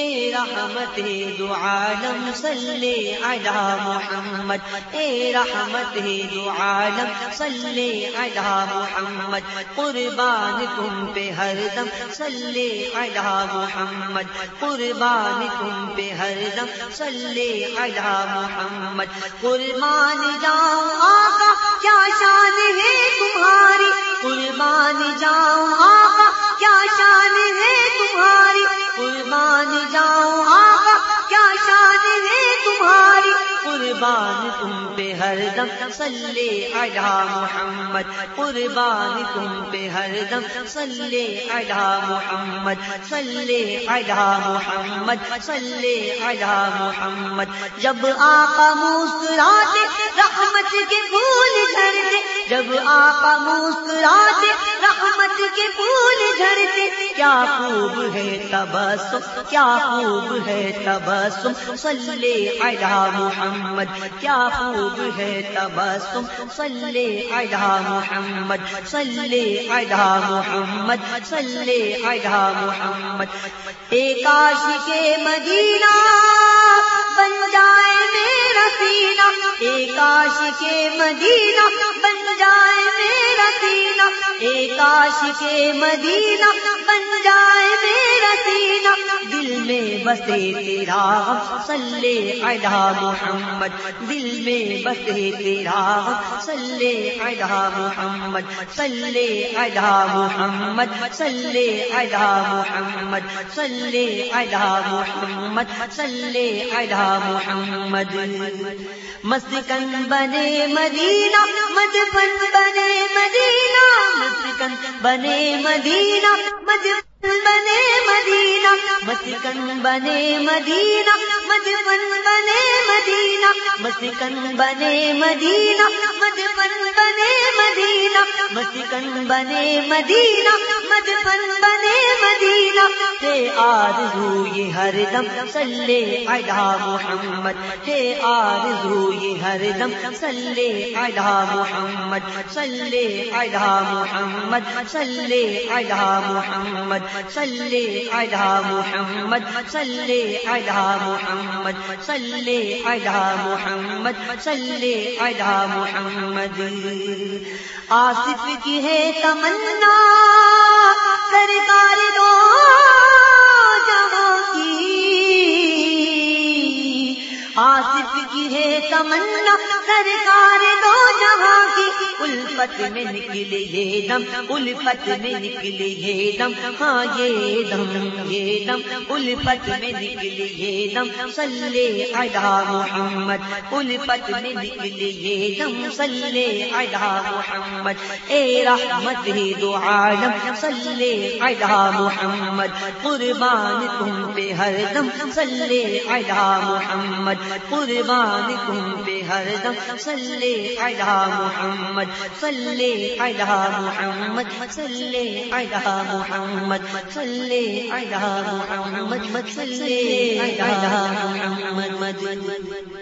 اے رحمت دو عالم صلی علی محمد۔ اے رحمت دو عالم صلی علی محمد۔ قربان تم پہ ہر دم صلی علی محمد۔ قربان تم پہ ہر دم صلی علی محمد۔ قربان جاؤں آقا، کیا شان ہے تمہاری؟ قربان جاؤں آقا قربان تم پہ ہر دم، صلی علی محمد۔ قربان تم پہ ہر دم، صلی علی محمد۔ صلی علی محمد، صلی علی محمد۔ جب آقا مسکراتے رحمت کے پھول جھڑتے جب آقا مسکراتے رحمت کے پھول جھڑتے، کیا خوب ہے تبسم، کیا خوب ہے تبسم، صلی علی محمد، کیا خوب ہے تبسم، صلی علی محمد، صلی علی محمد، صلی علی محمد، ایک کے مدینہ بن جائے میرا سینہ۔ ایک کے مدینہ بن جائے میرا سینہ۔ ایک کے مدینہ بن بسے تیرا صلی علی محمد، دل میں بسے تیرا صلی علی محمد، صلی علی محمد، صلی علی محمد، صلی علی محمد، صلی علی محمد۔ مسکن بنے مدینہ، مدفن بنے مدینہ۔ مسکن بنے مدینہ، مدفن بنے مدینہ۔ مسکن بنے مدینہ مدفن بنے مدینہ مسکن بنے مدینہ مدفن بنے مدینہ مسکن بنے مدینہ مدفن بنے مدینہ ہے آرزو یہ ہر دم صلی علی محمد ہے آرزو یہ ہر دم صلی علی محمد صلی علی محمد صلی علی محمد صلی علی محمد صلی علی محمد صلی علی محمد صلی علی محمد آصف کی ہے تمنا کی ہے تمنا سرکار دو جہاں کی۔ الفت میں نکلے یہ دم، الفت میں نکلے یہ دم۔ ہاں یہ دم یہ دم۔ الفت میں نکلے یہ دم۔ صلی علی محمد۔ الفت میں نکلے یہ دم۔ صلی علی محمد۔ اے رحمت دو عالم۔ صلی علی محمد۔ قربان تم پہ ہر دم۔ صلی علی محمد۔ قربان تم پہ ہر دم صلی علی محمد، صلی علی محمد، صلی علی محمد، صلی علی محمد، صلی علی محمد۔